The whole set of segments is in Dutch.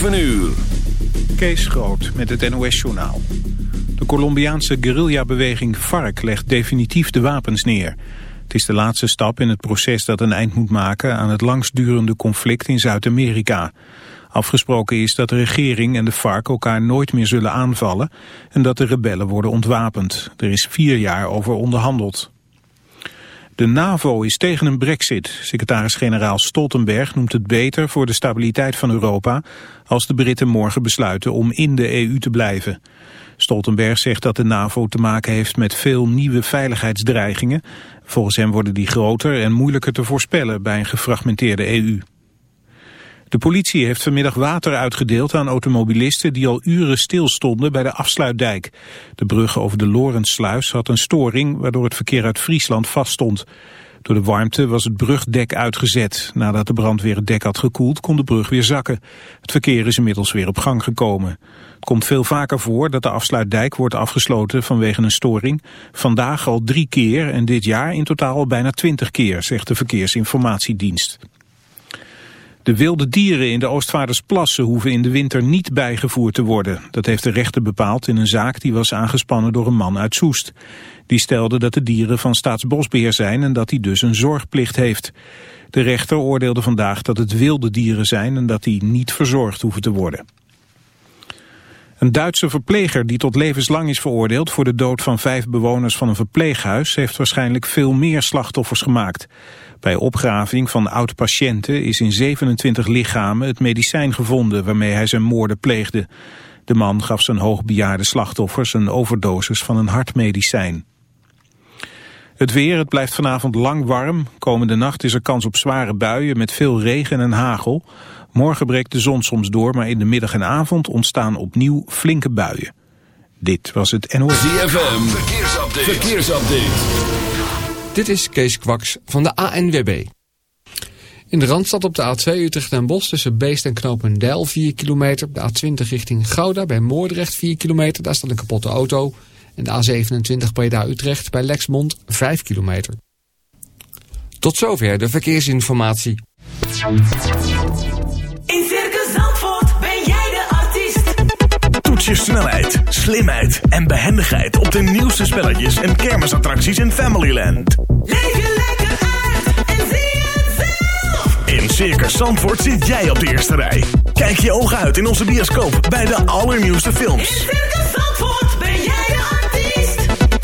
7 uur. Kees Groot met het NOS-journaal. De Colombiaanse guerrillabeweging FARC legt definitief de wapens neer. Het is de laatste stap in het proces dat een eind moet maken aan het langstdurende conflict in Zuid-Amerika. Afgesproken is dat de regering en de FARC elkaar nooit meer zullen aanvallen en dat de rebellen worden ontwapend. Er is vier jaar over onderhandeld. De NAVO is tegen een brexit. Secretaris-generaal Stoltenberg noemt het beter voor de stabiliteit van Europa... als de Britten morgen besluiten om in de EU te blijven. Stoltenberg zegt dat de NAVO te maken heeft met veel nieuwe veiligheidsdreigingen. Volgens hem worden die groter en moeilijker te voorspellen bij een gefragmenteerde EU. De politie heeft vanmiddag water uitgedeeld aan automobilisten die al uren stilstonden bij de afsluitdijk. De brug over de Lorentsluis had een storing waardoor het verkeer uit Friesland vaststond. Door de warmte was het brugdek uitgezet. Nadat de brandweer het dek had gekoeld kon de brug weer zakken. Het verkeer is inmiddels weer op gang gekomen. Het komt veel vaker voor dat de afsluitdijk wordt afgesloten vanwege een storing. Vandaag al drie keer en dit jaar in totaal bijna twintig keer, zegt de Verkeersinformatiedienst. De wilde dieren in de Oostvaardersplassen hoeven in de winter niet bijgevoerd te worden. Dat heeft de rechter bepaald in een zaak die was aangespannen door een man uit Soest. Die stelde dat de dieren van staatsbosbeheer zijn en dat hij dus een zorgplicht heeft. De rechter oordeelde vandaag dat het wilde dieren zijn en dat die niet verzorgd hoeven te worden. Een Duitse verpleger die tot levenslang is veroordeeld voor de dood van vijf bewoners van een verpleeghuis heeft waarschijnlijk veel meer slachtoffers gemaakt. Bij opgraving van oud-patiënten is in 27 lichamen het medicijn gevonden waarmee hij zijn moorden pleegde. De man gaf zijn hoogbejaarde slachtoffers een overdosis van een hartmedicijn. Het weer, het blijft vanavond lang warm. Komende nacht is er kans op zware buien met veel regen en hagel. Morgen breekt de zon soms door, maar in de middag en avond ontstaan opnieuw flinke buien. Dit was het NOS. ZFM, verkeersupdate. verkeersupdate. Dit is Kees Kwaks van de ANWB. In de Randstad op de A2 Utrecht en Bos tussen Beest en Knopendijl 4 kilometer. De A20 richting Gouda bij Moordrecht 4 kilometer. Daar staat een kapotte auto. En de A27 Breda Utrecht bij Lexmond 5 kilometer. Tot zover de verkeersinformatie. In Circus Zandvoort ben jij de artiest. Toets je snelheid, slimheid en behendigheid op de nieuwste spelletjes en kermisattracties in Familyland. Leef je lekker uit en zie het zelf. In Circus Zandvoort zit jij op de eerste rij. Kijk je ogen uit in onze bioscoop bij de allernieuwste In films. Circus Zandvoort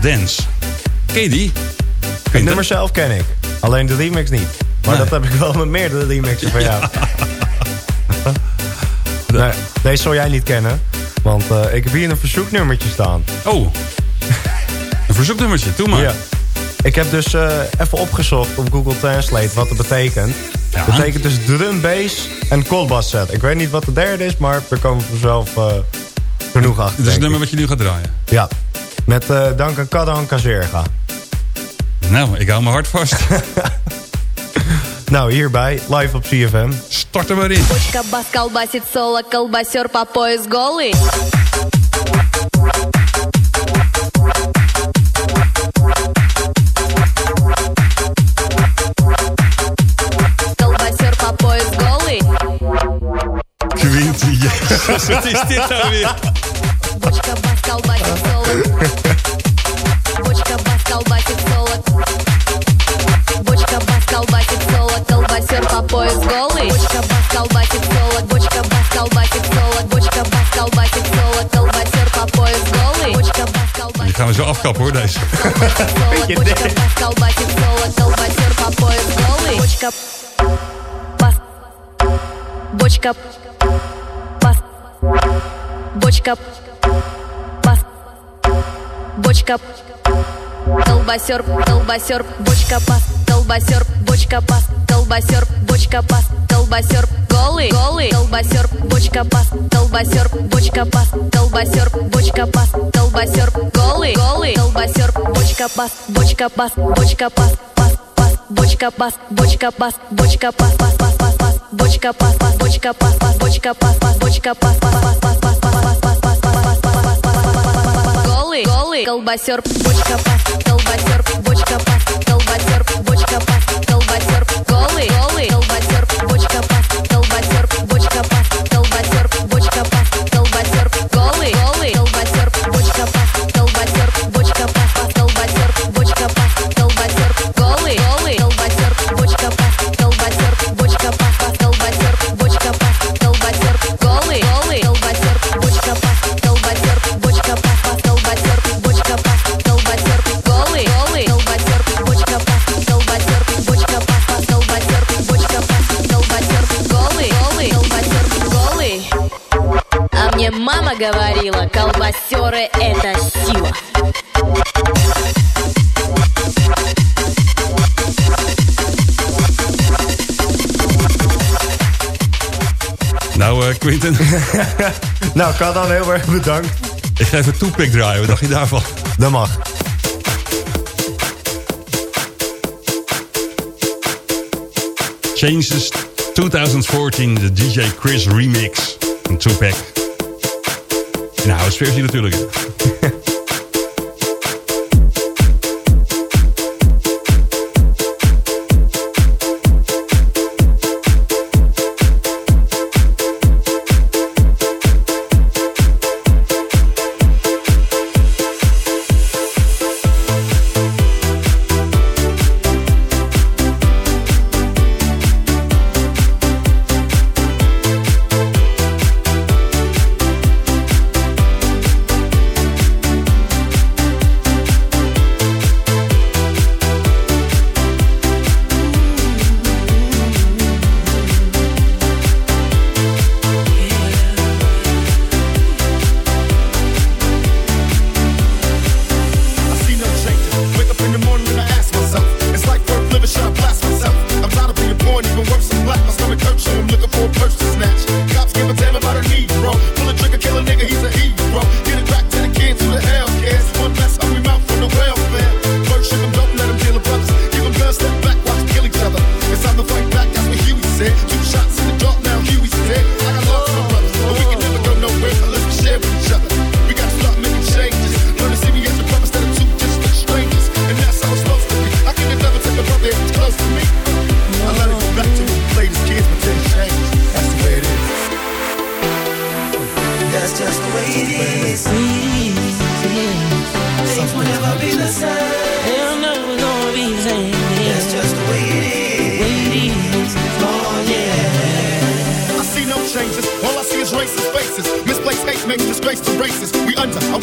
Dance. Ken je die? Het nummer zelf ken ik. Alleen de remix niet. Maar Nee. dat heb ik wel met meerdere remixen van jou. Nee, deze zal jij niet kennen. Want eh, ik heb hier een verzoeknummertje staan. Oh, een verzoeknummertje, doe maar. Ja. Ik heb dus eh, even opgezocht op Google Translate wat het betekent. Ja. Het betekent dus drum, bass en colbass set. Ik weet niet wat de derde is, maar daar komen we vanzelf eh, genoeg achter. Dit is het nummer ik. wat je nu gaat draaien. Ja, met eh dank aan Kadan Kazerga. Nou, ik hou mijn hart vast. Nou, hierbij, live op CFM. Start er maar in. Бочка бас колбасит соло, колбасер по пояс голый. Колбасер по пояс голый. Quinty, jezus, wat is dit nou weer? Бочка бас колбасит соло. Бочка бас колбасит соло. Бочка бас колбасит соло, колбасер по пояс голый. Бочка бас колбасит соло, бочка бас колбасит соло, бочка бас колбасит соло, колбасер по пояс голый. Бочка бас Die колбасит gaan we zo afkappen hoor, deze. соло, бочка бас колбасит соло, колбасер по пояс голый. Бочка бас, бочка бас, бочка бас, бочка Колбасер, колбасер, бочка пас, колбасер, бочка пас, колбасер, бочка пас, колбасер, голый, голый, колбасер, бочка пас, колбасер, бочка пас, колбасер, бочка пас, колбасер, голый, голый, колбасер, бочка пас, бочка пас, бочка пас, пас, пас, бочка пас, бочка пас, бочка пас, пас, пас, пас, бочка пас, пас, бочка пас, пас, бочка пас, пас, бочка пас, пас, пас, пас, голый, голый, колбасер, бочка пас, колбасер, бочка пас, колбасер, бочка пас, En de Siwa. Nou, eh, Quinten. nou, kan dan heel erg bedankt. Ik ga even toepik draaien, wat dacht je daarvan? Dat mag. Changes 2014, de DJ Chris remix. van 2-pack. Nou, sfeertje natuurlijk.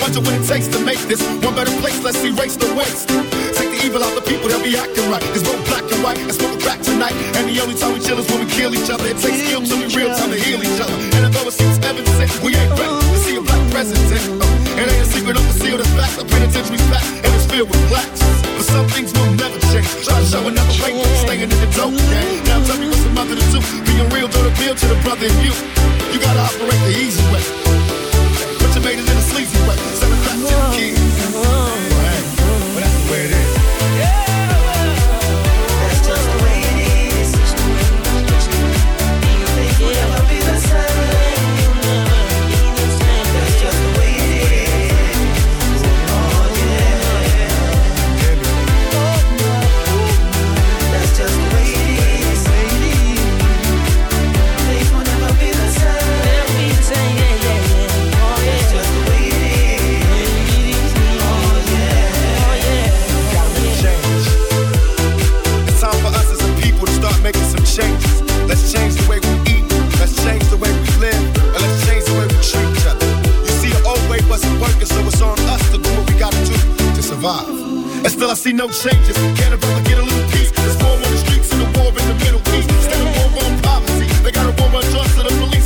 I what it takes to make this one better place. Let's erase the waste. Take the evil out the people, they'll be acting right. There's both black and white, and smoke crack tonight. And the only time we chill is when we kill each other. It takes skill to be real time to heal each other. And although it seems evident, we ain't ready to see a black president. Uh, it ain't a secret of the seal the fact. The penitentiary's back, and it's filled with blacks. But some things will never change. Try to show another way, staying in the dope game. Now tell me what's the mother to do. Being real, don't appeal to the brother in you. You gotta operate the easy way. Made it in a sleazy way. Send it back to And still, I see no changes. Can a brother get a little peace? There's war on the streets and a war in the Middle East. Still a war on poverty. They got a war on drugs so the police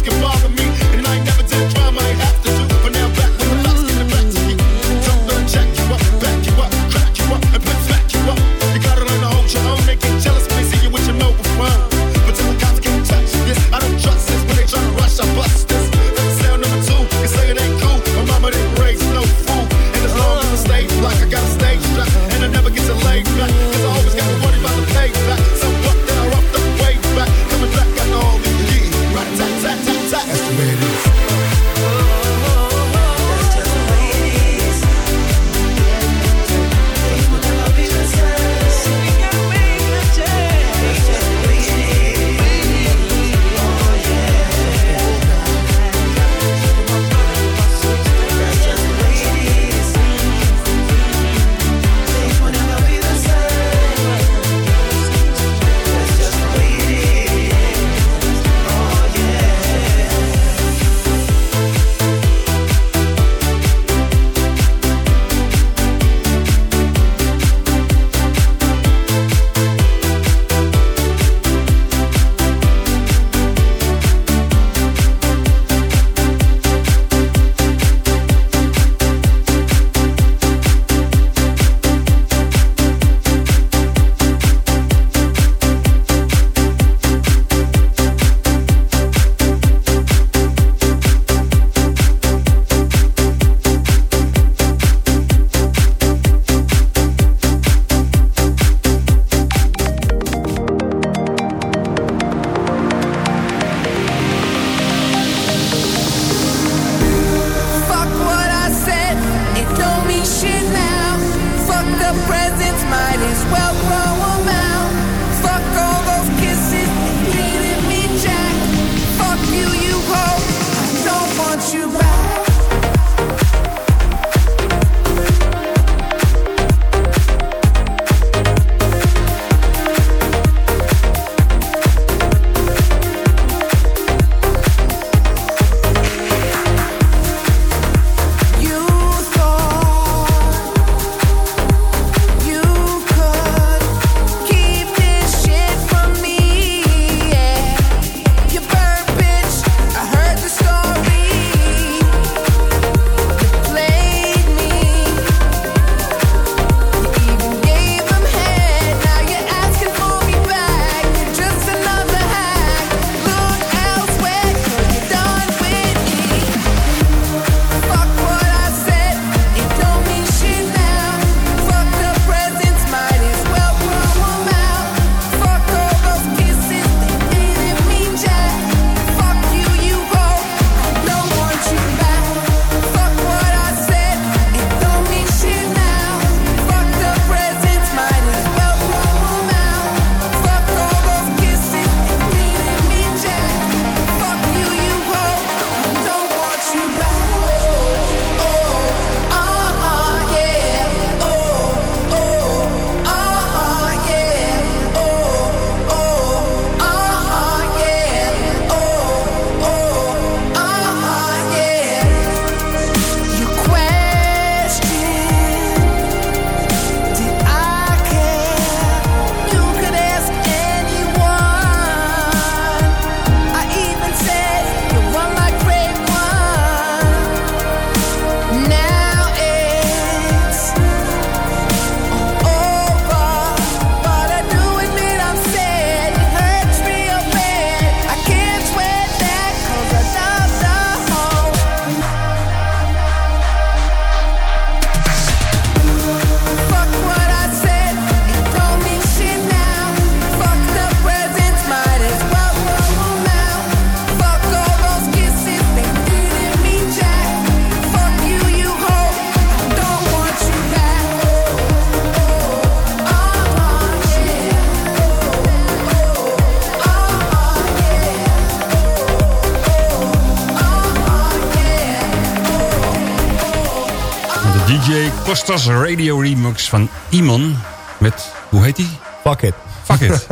Costas Radio Remix van Iman. Met, hoe heet die? Fuck it. Fuck it.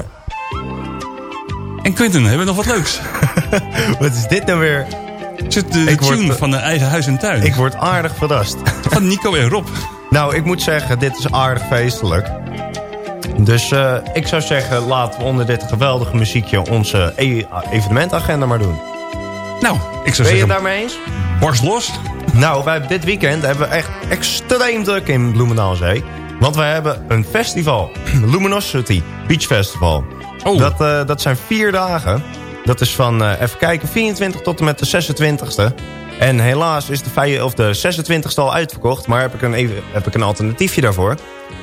en Quinten, hebben we nog wat leuks? Wat is dit nou weer? Zit de, de word- tune van de eigen huis en tuin. Ik word aardig verrast. Van Nico en Rob. Nou, ik moet zeggen, dit is aardig feestelijk. Dus eh, ik zou zeggen, laten we onder dit geweldige muziekje onze e- evenementagenda maar doen. Nou, ik zou Ben je zeggen, het daarmee eens? barst los. Nou, wij, dit weekend hebben we echt extreem druk in Bloemendaalzee. Want we hebben een festival. Luminosity Beach Festival. Oh. Dat, eh, dat zijn vier dagen. Dat is van, eh, even kijken, 24 tot en met de 26e. En helaas is de, of de 26e al uitverkocht. Maar heb ik, een even, heb ik een alternatiefje daarvoor.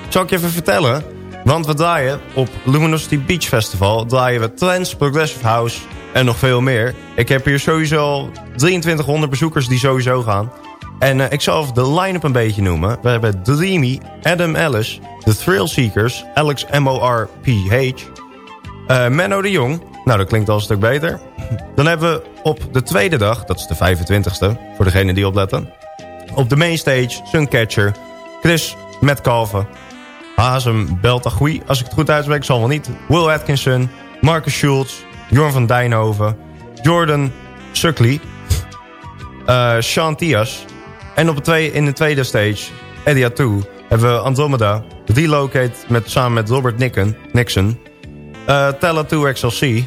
Zal ik je even vertellen? Want we draaien op Luminosity Beach Festival... draaien we trance, progressive house en nog veel meer. Ik heb hier sowieso al 2300 bezoekers die sowieso gaan. En eh, ik zal even de line-up een beetje noemen. We hebben Dreamy, Adam Ellis, The Thrill Seekers, Alex M.O.R.P.H... eh Menno de Jong, nou dat klinkt al een stuk beter. Dan hebben we op de tweede dag, dat is de 25e, voor degenen die opletten. Op de mainstage Suncatcher, Chris Metcalve, Hazem Beltagui, als ik het goed uitspreek, zal wel niet. Will Atkinson, Marcus Schultz, Jorn van Dijnhoven, Jordan Suckley, eh Sean Tias. En op twee, in de tweede stage, Eddie Atu, hebben we Andromeda, Relocate met, samen met Robert Nicken, Nixon, eh Tella 2 XLC,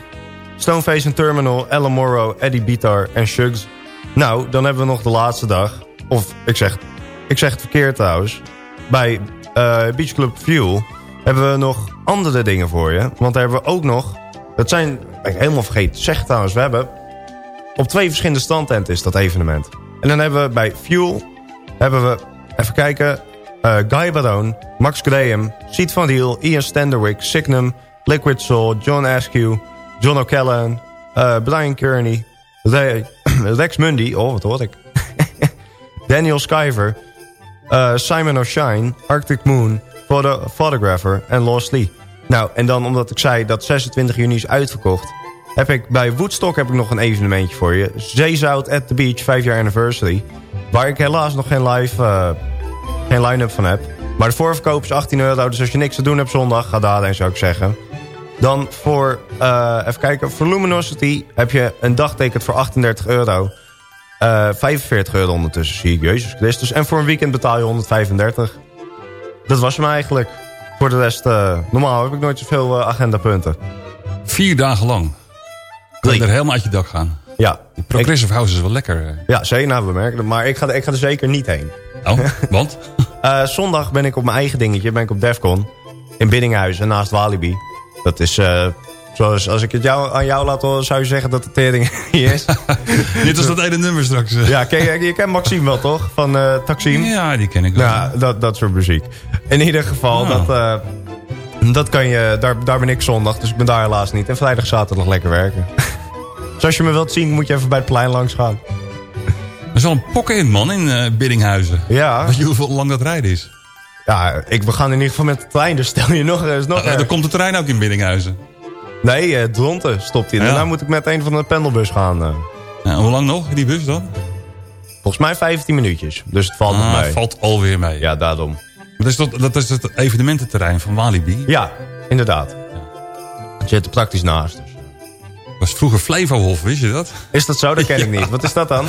Stoneface Terminal, Ellen Morrow, Eddie Bitar en Shugs. Nou, dan hebben we nog de laatste dag. Of, ik zeg, ik zeg het verkeerd trouwens. Bij eh, Beach Club Fuel hebben we nog andere dingen voor je. Want daar hebben we ook nog... Dat zijn, ik helemaal vergeten te zeggen trouwens. We hebben op twee verschillende standtenten is dat evenement. En dan hebben we bij Fuel... Hebben we, even kijken... eh, Guy Baron, Max Graham, Siet van Riel, Ian Standerwick, Signum, Liquid Soul, John Askew, John O'Callaghan, eh, Brian Kearney, Re- Rex Mundy, oh wat hoor ik, Daniel Skyver, eh, Simon O'Shine, Arctic Moon, Photo Photographer en Lost Lee. Nou, en dan omdat ik zei dat 26 juni is uitverkocht... heb ik bij Woodstock heb ik nog een evenementje voor je. Zeezout at the Beach, 5 jaar anniversary. Waar ik helaas nog geen live... eh, geen line-up van heb. Maar de voorverkoop is 18 euro. Dus als je niks te doen hebt zondag, ga daarheen zou ik zeggen. Dan voor, eh, even kijken, voor Luminosity heb je een dagticket voor 38 euro. Eh 45 euro ondertussen, zie ik, Jezus Christus. En voor een weekend betaal je 135. Dat was hem eigenlijk. Voor de rest, eh, normaal heb ik nooit zoveel eh, agendapunten. Vier dagen lang. Kan je er helemaal uit je dak gaan. Ja. Progressive House is wel lekker. eh. Ja, zeker, nou, we merken het. Maar ik ga, ik ga er zeker niet heen. Oh, want? Eh, zondag ben ik op mijn eigen dingetje, ben ik op Defcon. In Biddinghuizen, naast Walibi. Dat is, eh, zoals als ik het jou, aan jou laat horen, zou je zeggen dat de tering is. Dit was dat ene nummer straks. ja, ken je, je kent Maxime wel, toch? Van eh Taxim? Ja, die ken ik wel. Nou, dat, dat soort muziek. In ieder geval, Ah. dat, dat kan je, daar, daar ben ik zondag, dus ik ben daar helaas niet. En vrijdag, zaterdag lekker werken. dus als je me wilt zien, moet je even bij het plein langs gaan. Er is wel een pokken in, man, in eh, Biddinghuizen. Ja. Weet je hoeveel lang dat rijden is? Ja, ik, we gaan in ieder geval met de trein, dus stel je nog eens nog Uh, er erger. komt de trein ook in Biddinghuizen. Nee, eh Dronten stopt hij. Ja. Daarna moet ik met een van de pendelbus gaan. eh. Ja, hoe lang nog, die bus dan? Volgens mij 15 minuutjes, dus het valt nog Ah, mee. valt alweer mee. Ja, daarom. Dat is, dat, dat is het evenemententerrein van Walibi. Ja, inderdaad. Je zit er praktisch naast. Dus. Was vroeger Flevohof, wist je dat? Is dat zo? Dat ken ik Ja. niet. Wat is dat dan?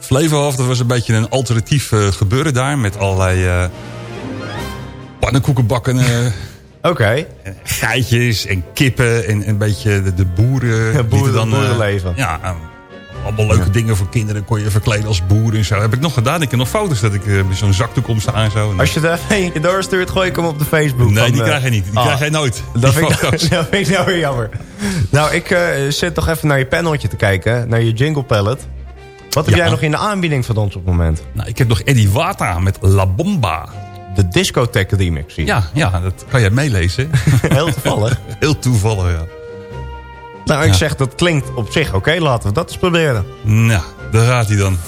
Flevohof, dat was een beetje een alternatief eh, gebeuren daar. Met allerlei eh pannenkoekenbakken, eh, Oké. geitjes en kippen. En een beetje de, de boeren. die boeren- er dan, boerenleven. ja, allemaal leuke dingen voor kinderen. Kon je verkleden als boer en zo. Heb ik nog gedaan. Ik heb nog foto's dat ik eh, met zo'n zakdoek om sta en zo. Als je even eentje doorstuurt, gooi ik hem op de Facebook. Nee, van, die eh, krijg je niet. Die ah, krijg jij nooit. Dat vind, ik, dat vind ik nou weer jammer. Nou, ik eh, zit toch even naar je paneltje te kijken. Naar je jingle pallet. Wat heb Ja. jij nog in de aanbieding van ons op het moment? Nou, ik heb nog Eddie Wata met La Bomba. De discotheek remix je. Ja, ja, dat kan jij meelezen. Heel toevallig. Heel toevallig, ja. Nou, ik Ja. zeg dat klinkt op zich oké. laten we dat eens proberen. Nou, daar gaat hij dan.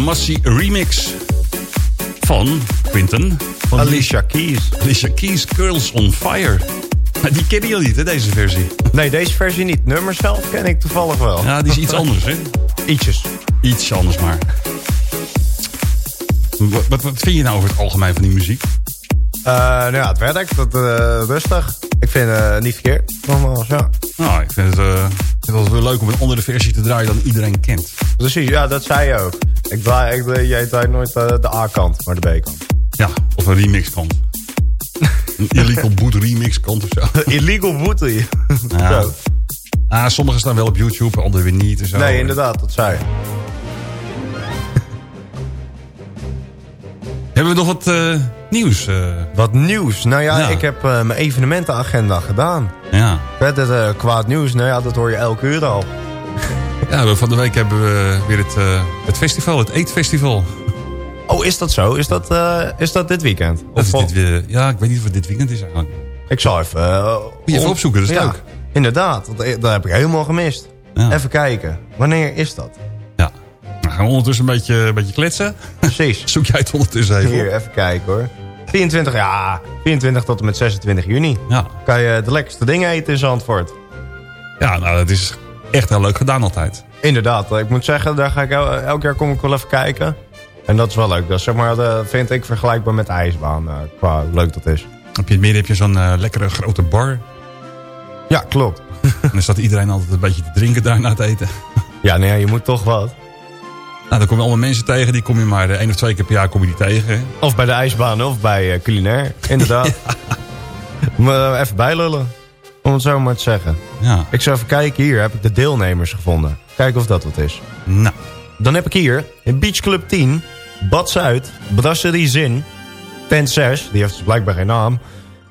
Damassi remix van Quinten. Van Alicia Keys. Alicia Keys, Girls on Fire. Maar die kennen jullie niet, hè, deze versie? Nee, deze versie niet. Nummer zelf ken ik toevallig wel. Ja, die is iets anders, hè? Ietsjes. Iets anders maar. Wat, wat, wat vind je nou over het algemeen van die muziek? Eh, nou ja, het werkt. Dat, eh, rustig. Ik vind het niet verkeerd. Nogmaals, ja. Nou, ik vind het, eh, ik vind het altijd wel leuk om een andere versie te draaien dan iedereen kent. Precies, ja, dat zei je ook. Ik draai, ik, jij draait nooit eh, de A-kant, maar de B-kant. Ja, of een remixkant. een illegal boot remixkant of zo. Illegal booty. Ja. Zo. Ah, sommige staan wel op YouTube, andere weer niet en zo. Nee, inderdaad, dat zei je. Hebben we nog wat eh, nieuws? eh? Wat nieuws? Nou ja, Ja. ik heb mijn evenementenagenda gedaan. ja. Verder kwaad nieuws, nou ja, dat hoor je elke uur al. Ja, van de week hebben we weer het, eh, het festival, het Eetfestival. Oh, is dat zo? Is dat, eh, is dat dit weekend? Dat is Of- dit weer, ja, ik weet niet of het dit weekend is eigenlijk. Ik zal even... eh, even opzoeken, dat is Ja, leuk. Inderdaad, want eh, dat heb ik helemaal gemist. Ja. Even kijken, wanneer is dat? Ja. Nou, gaan we ondertussen een beetje, een beetje kletsen. Precies. Zoek jij het ondertussen even Hier, even kijken hoor. 24, ja, 24 tot en met 26 juni. Ja. Kan je de lekkerste dingen eten in Zandvoort. ja, nou, dat is echt heel leuk gedaan altijd. Inderdaad, ik moet zeggen, daar ga ik el- elk jaar kom ik wel even kijken. En dat is wel leuk. Dat is, zeg maar, dat vind ik vergelijkbaar met de ijsbaan, eh, qua hoe leuk dat is. Op je midden heb je zo'n eh, lekkere grote bar. Ja, klopt. En dan staat iedereen altijd een beetje te drinken daar na het eten. Ja, nee, je moet toch wat. Nou, dan kom je allemaal mensen tegen. Die kom je maar eh, één of twee keer per jaar kom je die tegen. Of bij de ijsbaan of bij eh, culinair, inderdaad. Maar eh, even bijlullen, om het zo maar te zeggen. Ja. Ik zou even kijken, hier heb ik de deelnemers gevonden. Kijken of dat wat is. Nou. Dan heb ik hier in Beach Club 10, Bad Zuid, Brasserie Zin, Tent 6, die heeft dus blijkbaar geen naam,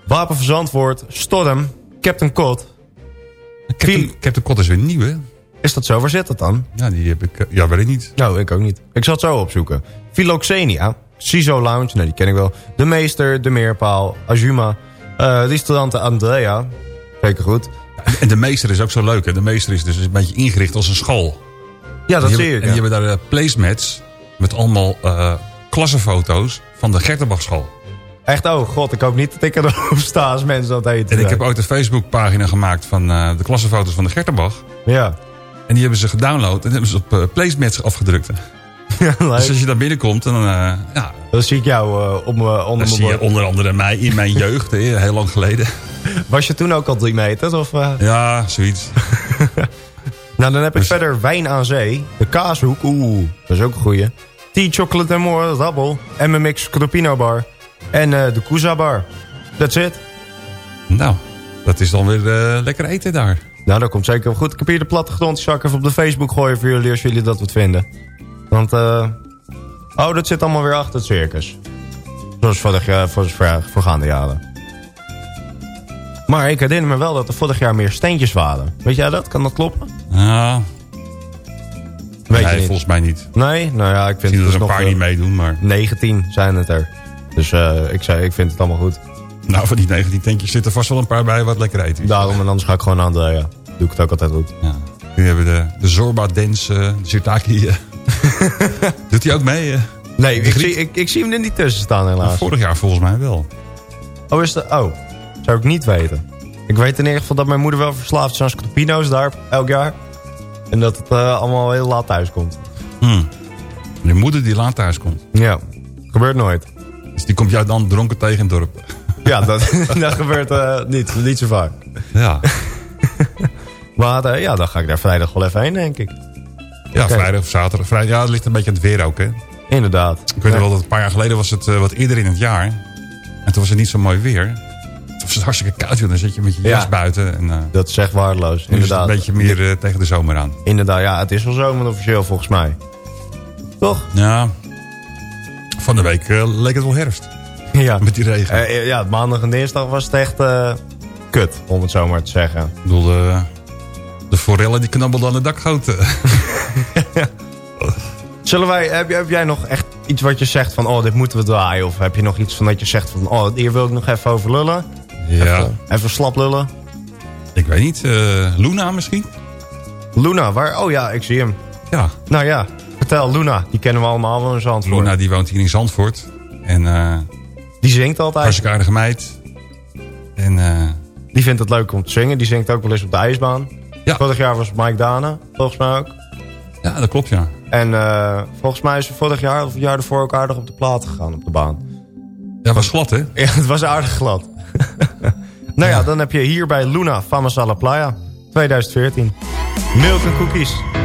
Wapen van Zandvoort, Storm, Captain Cod. Captain, Captain Cod is weer nieuw, hè? Is dat zo? Waar zit dat dan? Ja, die heb ik... eh, Ja, weet ik niet. Nou, ik ook niet. Ik zal het zo opzoeken. Philoxenia, CISO Lounge, nou die ken ik wel. De Meester, De Meerpaal, Azuma, eh Restaurante Andrea. Zeker goed. En de meester is ook zo leuk, hè? De meester is dus een beetje ingericht als een school. Ja, dat zie ik. En die hebben daar eh, placemats met allemaal eh klassenfoto's van de Gertenbach school. Echt, oh god, ik hoop niet dat ik erop sta als mensen dat eten. En ik heb ooit een Facebookpagina gemaakt van eh, de klassenfoto's van de Gertenbach. Ja. En die hebben ze gedownload en hebben ze op placemats afgedrukt. Ja. Dus als je daar binnenkomt, dan, eh, ja, Dan zie ik jou eh, op me, onder zie je onder andere mij in mijn jeugd, heel lang geleden. Was je toen ook al drie meters? Of, eh? Ja, zoiets. Nou, dan heb Dus- ik verder wijn aan zee. De kaashoek, oeh, dat is ook een goeie. Tea Chocolate and More, Rabbel. MMX Cropino Bar. En eh, de Kuza Bar. That's it. Nou, dat is dan weer eh, lekker eten daar. Nou, dat komt zeker wel goed. Ik heb hier de plattegrond. Even op de Facebook gooien voor jullie als jullie dat wat vinden. Want, eh... oh, dat zit allemaal weer achter het circus. Zoals vorig jaar, voor voor- voorgaande jaren. Maar ik herinner me wel dat er vorig jaar meer steentjes waren. Weet jij dat? Kan dat kloppen? Ja, Weet nee, je volgens mij niet. Nee? Nou ja, ik vind Misschien het dat er dus een nog... paar eh, niet meedoen, maar... 19 zijn het er. Dus eh, ik, zei, ik vind het allemaal goed. Nou, van die 19 tentjes zitten vast wel een paar bij wat lekker eten. Daarom en anders ga ik gewoon aan de... Ja, doe ik het ook altijd goed. Ja. Nu hebben we de, de Zorba Dance, eh, de Sirtaki. Doet hij ook mee? eh? Nee, ik zie, ik, ik zie hem er niet tussen staan helaas. Vorig jaar volgens mij wel. Oh, is dat... Oh, zou ik niet weten. Ik weet in ieder geval dat mijn moeder wel verslaafd is aan Scotopino's daar elk jaar. En dat het eh, allemaal heel laat thuis komt. Hmm. Je moeder die laat thuis komt. Ja, gebeurt nooit. Dus die komt jou dan dronken tegen in het dorp. Ja, dat, dat gebeurt eh, niet, niet zo vaak. Ja, Maar ja, dan ga ik daar vrijdag wel even heen, denk ik. Ja vrijdag of zaterdag. Vrijdag, ja, het ligt een beetje aan het weer ook. Hè. Inderdaad. Ik weet wel dat een paar jaar geleden was het eh, wat eerder in het jaar. En toen was het niet zo mooi weer. Toen was het hartstikke koud. Dan zit je met je Ja. jas buiten. En, eh, Dat is echt waardeloos, inderdaad. een beetje meer eh, tegen de zomer aan. Inderdaad, ja, het is wel zomer officieel volgens mij. Toch? Ja, van de week leek het wel herfst. Ja. Met die regen. Ja, maandag en dinsdag was het echt kut, om het zo maar te zeggen. Ik bedoel, de, de forellen die knabbelden aan de dakgoten. Zullen wij, heb, heb jij nog echt iets wat je zegt van, oh, dit moeten we draaien? Of heb je nog iets van dat je zegt van, oh, hier wil ik nog even over lullen? Ja, Even, even slap lullen. ik weet niet. eh, Luna misschien? Luna, waar? Oh ja, ik zie hem. Ja, Nou ja, vertel, Luna, die kennen we allemaal wel in Zandvoort. Luna die woont hier in Zandvoort. En eh Die zingt altijd. hartstikke aardige meid. En eh, Die vindt het leuk om te zingen. Die zingt ook wel eens op de ijsbaan. Ja. Vorig jaar was Mike Dana, volgens mij ook. Ja, dat klopt ja. En eh, volgens mij is ze vorig jaar of het jaar ervoor ook aardig op de plaat gegaan op de baan. Ja, was glad hè? Ja, het was aardig glad. nou ja, dan heb je hier bij Luna Famas a la Playa 2014. Milk en cookies.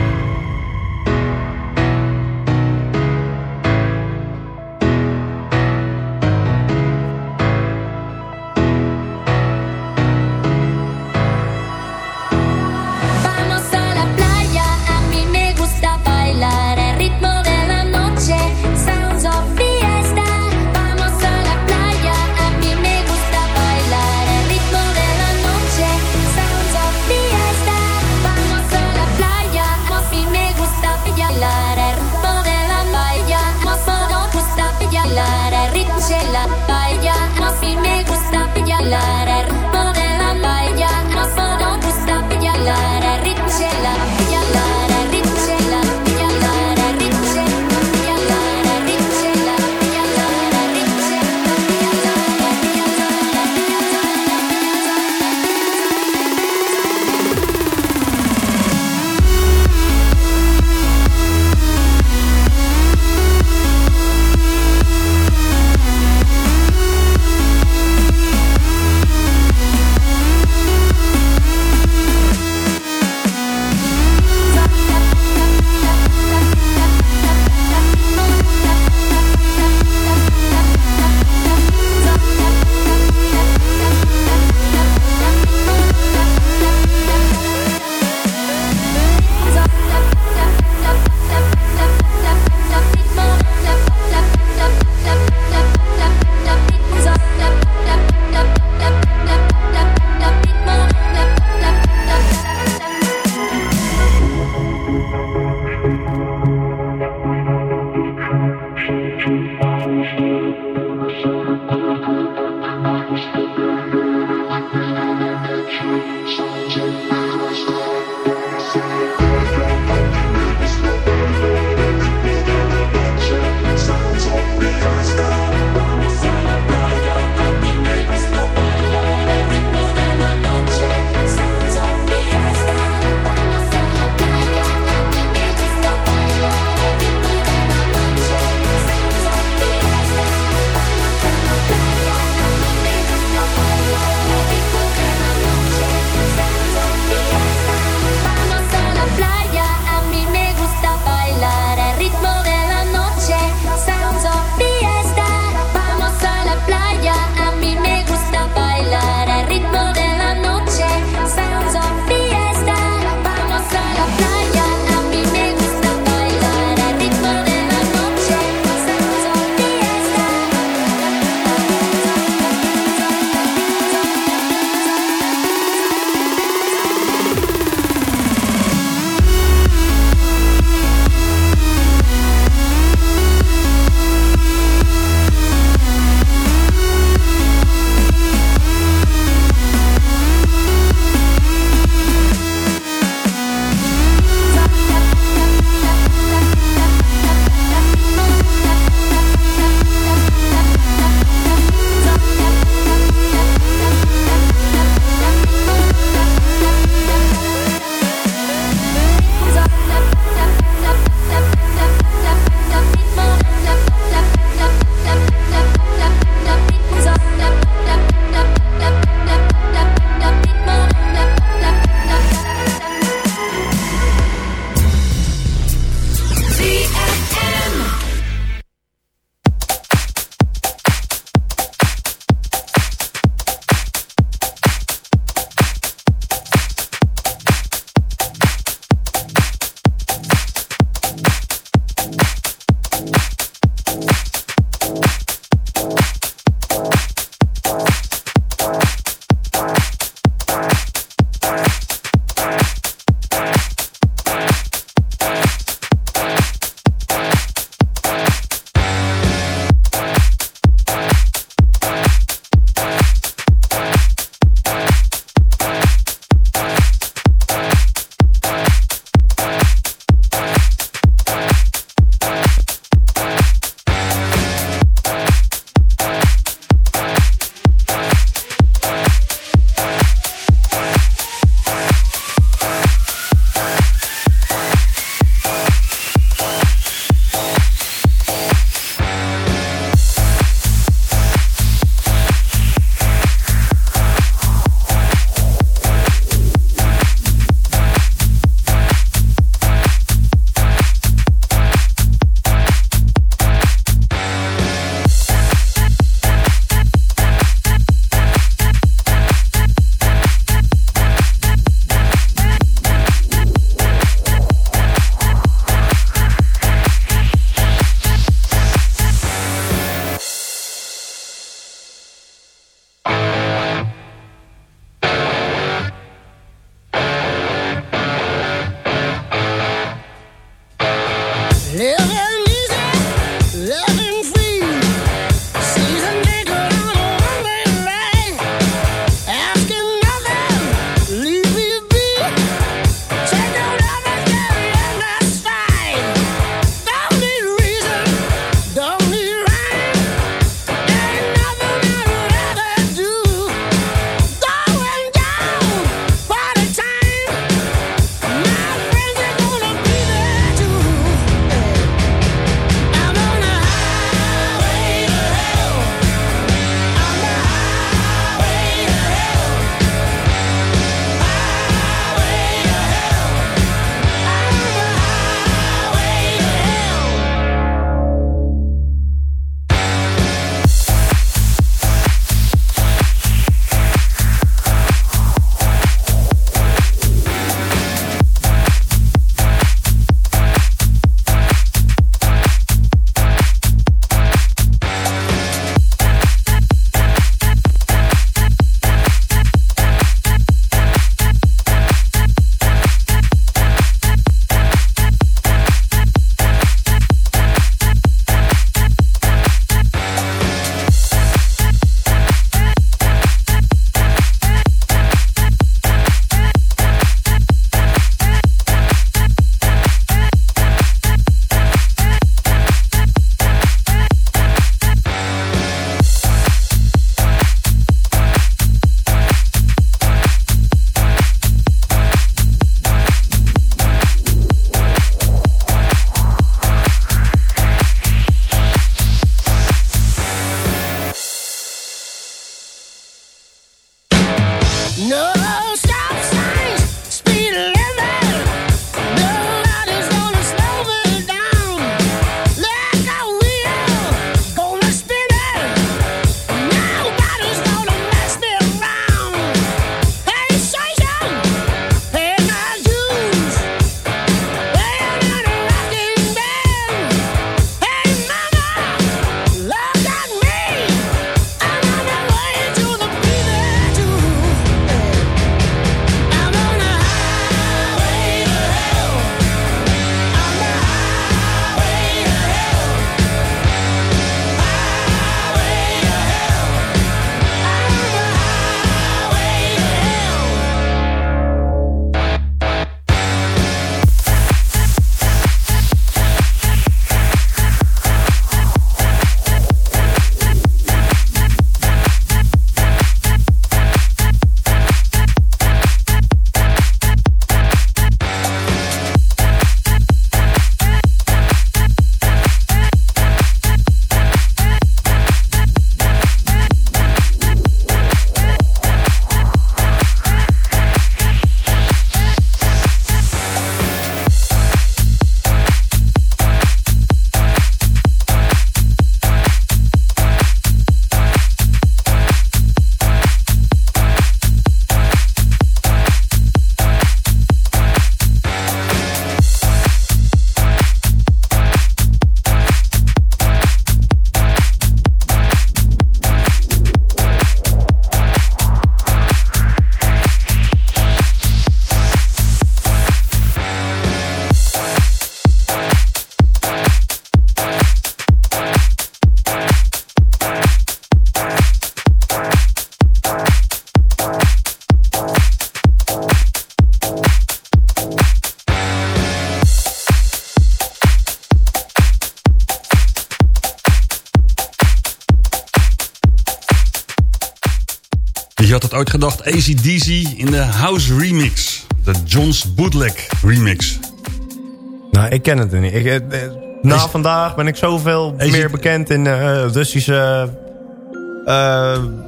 ACDC in de House Remix. De John's Bootleg Remix. Nou, ik ken het er niet. Ik, eh, eh, na Is- vandaag ben ik zoveel meer bekend in eh, Russische...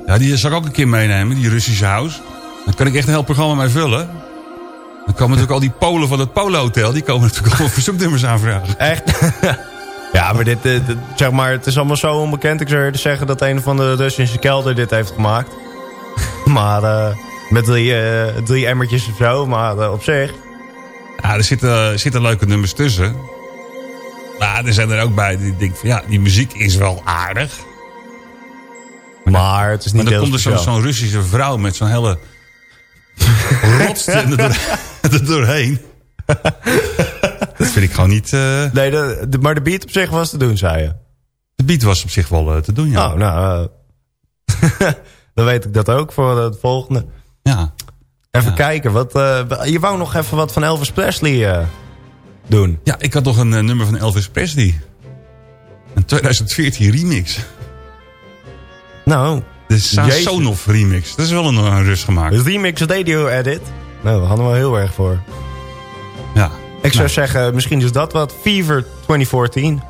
Ja, die zal ik ook een keer meenemen, die Russische house. Daar kan ik echt een heel programma mee vullen. Dan komen natuurlijk al die Polen van het Polo Hotel... die komen natuurlijk allemaal verzoeknummers aanvragen. Echt? ja, maar dit, dit- dit- zeg maar, het is allemaal zo onbekend. Ik zou eerder zeggen dat een van de Russische kelder dit heeft gemaakt. Maar eh, met drie, eh, drie emmertjes of zo. Maar eh, op zich... Ja, er zitten, er zitten leuke nummers tussen. Maar er zijn er ook bij die denken van... ja, die muziek is wel aardig. Maar het is niet Maar dan komt er zo'n Russische vrouw met zo'n hele... rotstem er, door- er doorheen. Dat vind ik gewoon niet... Nee, de, de- maar de beat op zich was te doen, zei je. De beat was op zich wel te doen, ja. Oh, nou... eh, dan weet ik dat ook voor het volgende. Ja. Even kijken, wat, eh, je wou nog even wat van Elvis Presley eh, doen. Ja, ik had nog een eh, nummer van Elvis Presley. Een 2014 remix. Nou, De. Sasonov remix. Dat is wel een, een rust gemaakt. de remix radio edit. Nou, daar hadden we wel heel erg voor. Ja. Ik zou Nou. zeggen, misschien is dat wat. Fever 2014.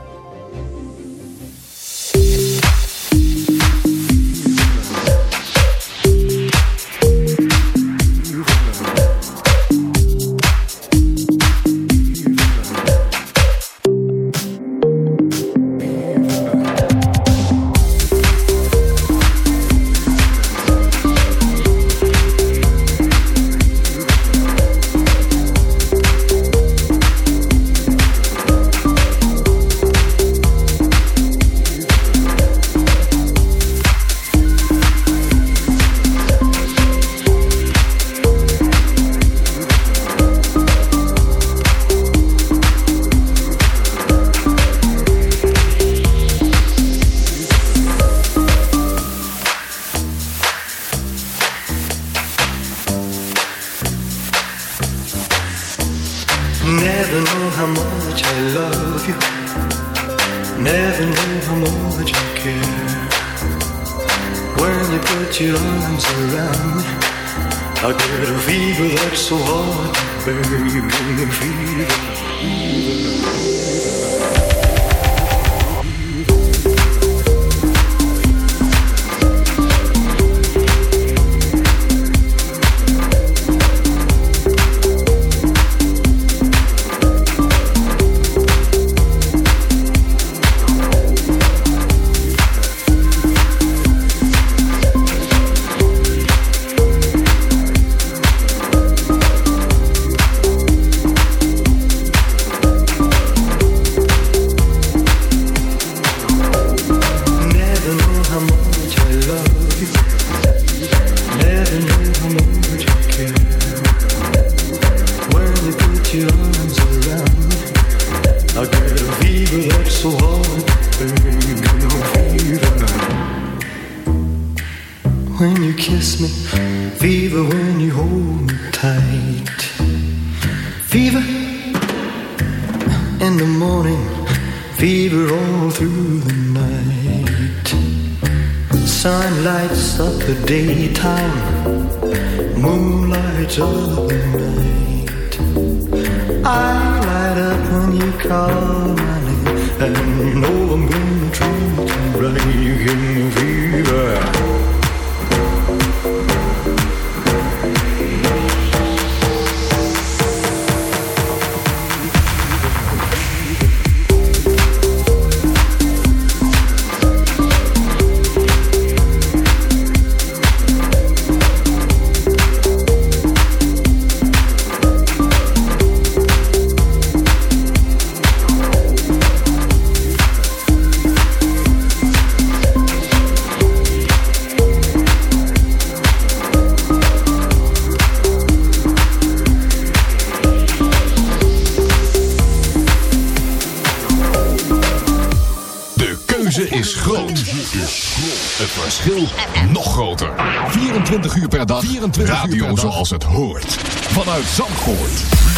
Het verschil nog groter. 24 uur per dag. 24 Radio zoals het hoort. Vanuit Zandvoort.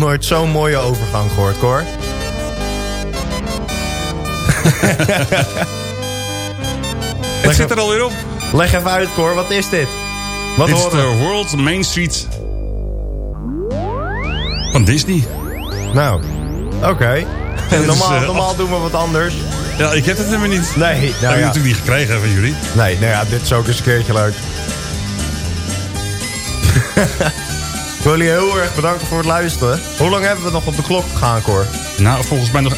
Nooit zo'n mooie overgang gehoord, Cor. Het zit er alweer op. Leg even uit, Cor. Wat is dit? Wat Dit is de? World Main Street van Disney. Nou, oké. Normaal, eh, normaal doen we wat anders. Ja, ik heb het helemaal niet. Nee, dat nou heb ik ja. natuurlijk niet gekregen van jullie. Nee, nou ja, dit is ook eens een keertje leuk. Ik wil jullie heel erg bedanken voor het luisteren. Hoe lang hebben we nog op de klok gaan, Cor? Nou, volgens mij nog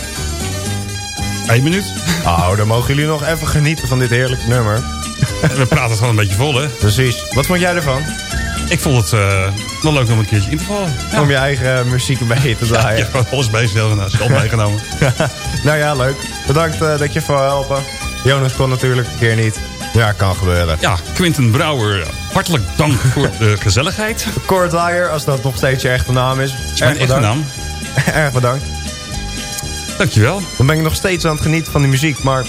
één minuut. Oh, dan mogen jullie nog even genieten van dit heerlijke nummer. We praten het gewoon een beetje vol, hè? Precies. Wat vond jij ervan? Ik vond het eh, wel leuk om een keertje in te vallen. Om je eigen eh, muziek beetje te draaien. alles bij jezelf en zelf meegenomen. nou ja, leuk. Bedankt eh, dat je voor helpen. Jonas kon natuurlijk een keer niet. Ja, kan gebeuren. Ja, Quinten Brouwer, hartelijk dank voor de gezelligheid. Kort als dat nog steeds je echte naam is. is mijn echte naam. Erg bedankt. Dankjewel. Dan ben ik nog steeds aan het genieten van die muziek. Maar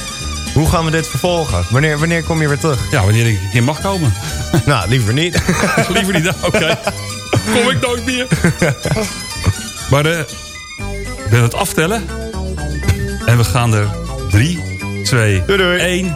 hoe gaan we dit vervolgen? Wanneer, wanneer kom je weer terug? Ja, wanneer ik keer mag komen. nou, liever niet. liever niet, oké. Kom ik nooit meer. maar eh, ik ben het aftellen. En we gaan er 3, 2, 1,